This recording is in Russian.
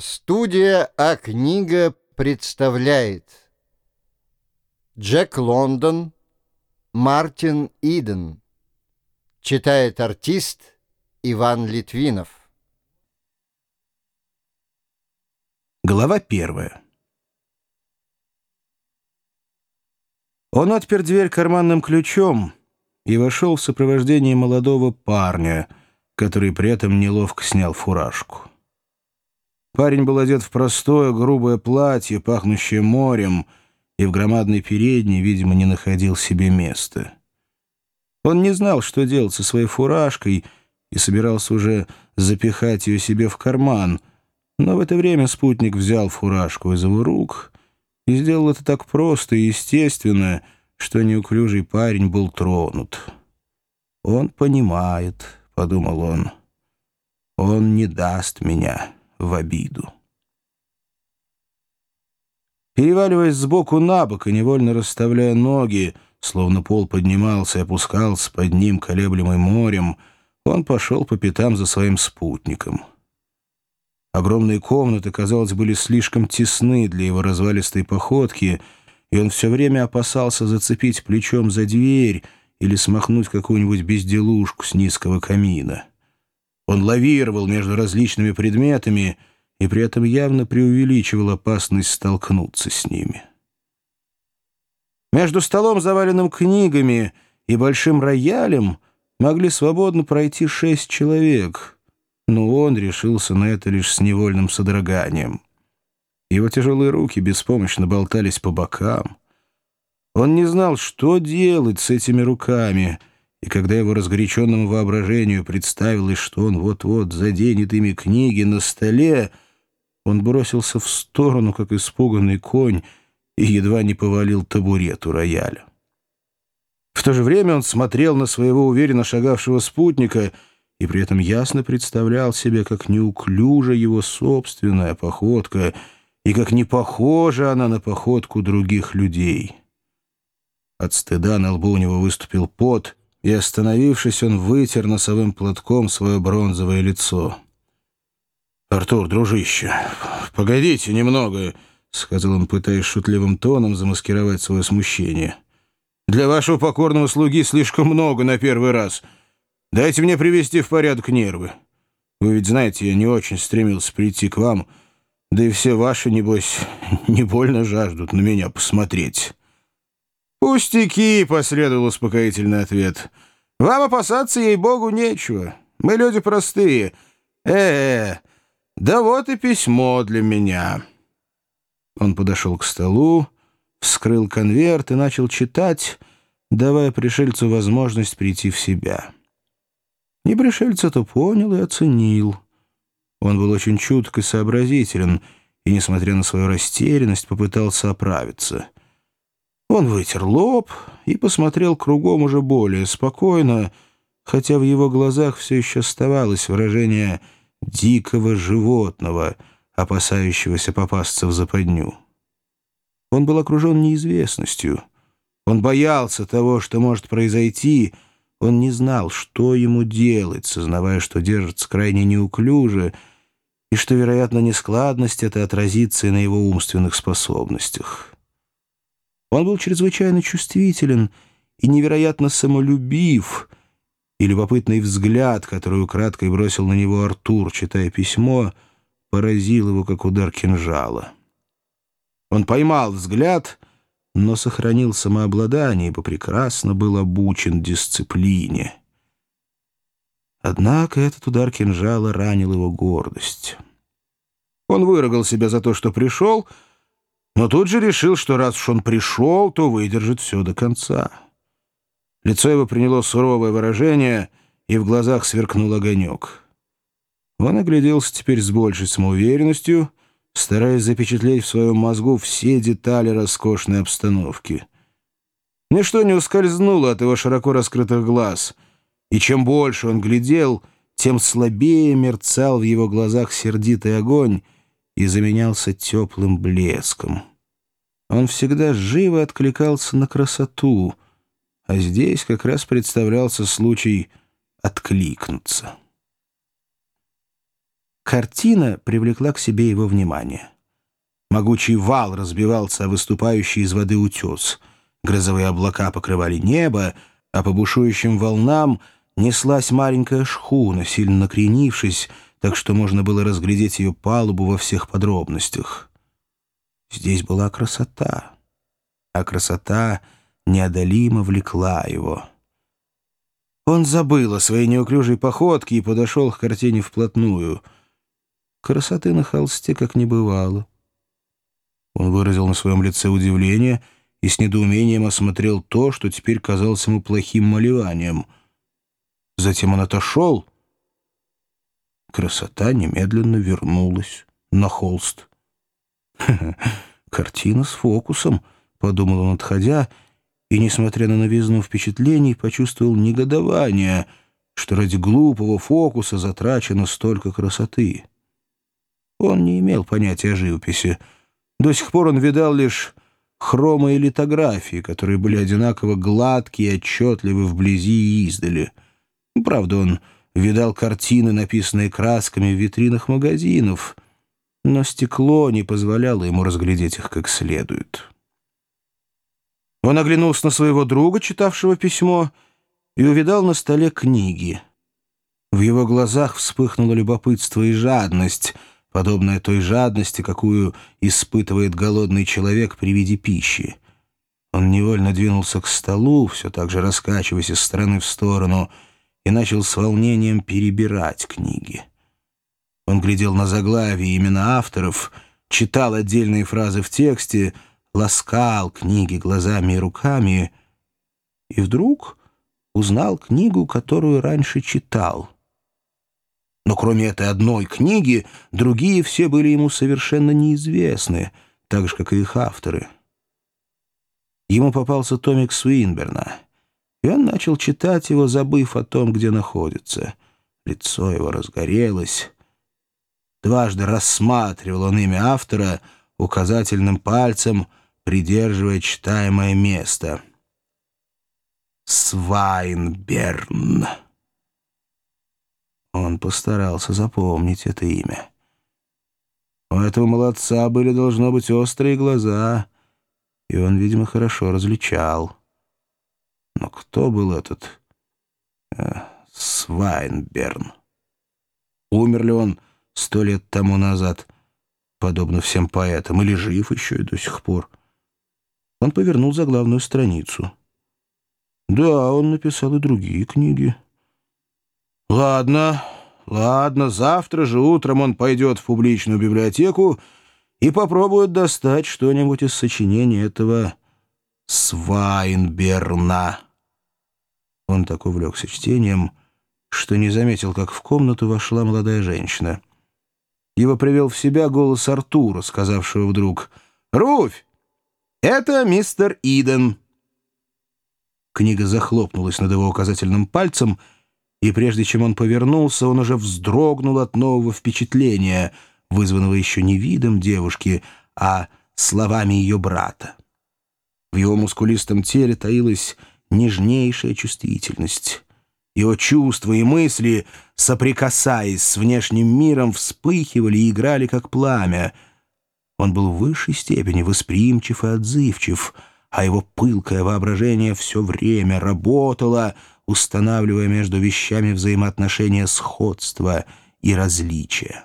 Студия А-книга представляет Джек Лондон, Мартин Иден. Читает артист Иван Литвинов. Глава первая. Он отпер дверь карманным ключом и вошел в сопровождении молодого парня, который при этом неловко снял фуражку. Парень был одет в простое грубое платье, пахнущее морем, и в громадной передней, видимо, не находил себе места. Он не знал, что делать со своей фуражкой, и собирался уже запихать ее себе в карман, но в это время спутник взял фуражку из его рук и сделал это так просто и естественно, что неуклюжий парень был тронут. «Он понимает», — подумал он, — «он не даст меня» в обиду. Переваливаясь сбоку на бок и невольно расставляя ноги, словно пол поднимался и опускался под ним, колеблемый морем, он пошел по пятам за своим спутником. Огромные комнаты, казалось, были слишком тесны для его развалистой походки, и он все время опасался зацепить плечом за дверь или смахнуть какую-нибудь безделушку с низкого камина. Он лавировал между различными предметами и при этом явно преувеличивал опасность столкнуться с ними. Между столом, заваленным книгами, и большим роялем могли свободно пройти шесть человек, но он решился на это лишь с невольным содроганием. Его тяжелые руки беспомощно болтались по бокам. Он не знал, что делать с этими руками — и когда его разгоряченному воображению представилось, что он вот-вот заденет ими книги на столе, он бросился в сторону, как испуганный конь, и едва не повалил табурет у рояля. В то же время он смотрел на своего уверенно шагавшего спутника и при этом ясно представлял себе, как неуклюжа его собственная походка и как не похожа она на походку других людей. От стыда на лбу у него выступил пот, и, остановившись, он вытер носовым платком свое бронзовое лицо. «Артур, дружище, погодите немного», — сказал он, пытаясь шутливым тоном замаскировать свое смущение. «Для вашего покорного слуги слишком много на первый раз. Дайте мне привести в порядок нервы. Вы ведь знаете, я не очень стремился прийти к вам, да и все ваши, небось, не больно жаждут на меня посмотреть». «Пустяки!» — последовал успокоительный ответ. «Вам опасаться, ей-богу, нечего. Мы люди простые. Э-э, да вот и письмо для меня». Он подошел к столу, вскрыл конверт и начал читать, давая пришельцу возможность прийти в себя. И пришелец это понял и оценил. Он был очень чуток и сообразителен, и, несмотря на свою растерянность, попытался оправиться — он вытер лоб и посмотрел кругом уже более спокойно, хотя в его глазах все еще оставалось выражение дикого животного, опасающегося попасться в западню. Он был окружен неизвестностью. Он боялся того, что может произойти. Он не знал, что ему делать, сознавая, что держится крайне неуклюже, и что, вероятно, нескладность это отразится и на его умственных способностях. Он был чрезвычайно чувствителен и невероятно самолюбив, и любопытный взгляд, который украдкой бросил на него Артур, читая письмо, поразил его, как удар кинжала. Он поймал взгляд, но сохранил самообладание, ибо прекрасно был обучен дисциплине. Однако этот удар кинжала ранил его гордость. Он выругал себя за то, что пришел, — но тут же решил, что раз уж он пришел, то выдержит все до конца. Лицо его приняло суровое выражение, и в глазах сверкнул огонек. Он огляделся теперь с большей самоуверенностью, стараясь запечатлеть в своем мозгу все детали роскошной обстановки. Ничто не ускользнуло от его широко раскрытых глаз, и чем больше он глядел, тем слабее мерцал в его глазах сердитый огонь, и заменялся теплым блеском. Он всегда живо откликался на красоту, а здесь как раз представлялся случай откликнуться. Картина привлекла к себе его внимание. Могучий вал разбивался о выступающий из воды утес. Грозовые облака покрывали небо, а по бушующим волнам неслась маленькая шхуна, сильно накренившись, так что можно было разглядеть ее палубу во всех подробностях. Здесь была красота, а красота неодолимо влекла его. Он забыл о своей неуклюжей походке и подошел к картине вплотную. Красоты на холсте как не бывало. Он выразил на своем лице удивление и с недоумением осмотрел то, что теперь казалось ему плохим малеванием. Затем он отошел. Красота немедленно вернулась на холст. «Картина с фокусом», — подумал он, отходя, и, несмотря на новизну впечатлений, почувствовал негодование, что ради глупого фокуса затрачено столько красоты. Он не имел понятия о живописи, — до сих пор он видал лишь хромы и литографии, которые были одинаково гладкие и отчетливы вблизи и издали. Правда, он видал картины, написанные красками в витринах магазинов, но стекло не позволяло ему разглядеть их как следует. Он оглянулся на своего друга, читавшего письмо, и увидал на столе книги. В его глазах вспыхнуло любопытство и жадность — подобная той жадности, какую испытывает голодный человек при виде пищи. Он невольно двинулся к столу, все так же раскачиваясь из стороны в сторону, и начал с волнением перебирать книги. Он глядел на заглавие имена авторов, читал отдельные фразы в тексте, ласкал книги глазами и руками, и вдруг узнал книгу, которую раньше читал — но кроме этой одной книги, другие все были ему совершенно неизвестны, так же, как и их авторы. Ему попался томик Суинберна, и он начал читать его, забыв о том, где находится. Лицо его разгорелось. Дважды рассматривал он имя автора указательным пальцем, придерживая читаемое место. «Свайнберн». Он постарался запомнить это имя. У этого молодца были, должно быть, острые глаза, и он, видимо, хорошо различал. Но кто был этот э, Свайнберн? Умер ли он сто лет тому назад, подобно всем поэтам, или жив еще и до сих пор? Он повернул за главную страницу. Да, он написал и другие книги. «Ладно, ладно, завтра же утром он пойдет в публичную библиотеку и попробует достать что-нибудь из сочинения этого Свайнберна». Он так увлекся чтением, что не заметил, как в комнату вошла молодая женщина. Его привел в себя голос Артура, сказавшего вдруг «Руфь, это мистер Иден». Книга захлопнулась над его указательным пальцем — и прежде чем он повернулся, он уже вздрогнул от нового впечатления, вызванного еще не видом девушки, а словами ее брата. В его мускулистом теле таилась нежнейшая чувствительность. Его чувства и мысли, соприкасаясь с внешним миром, вспыхивали и играли, как пламя. Он был в высшей степени восприимчив и отзывчив, а его пылкое воображение все время работало — устанавливая между вещами взаимоотношения сходства и различия.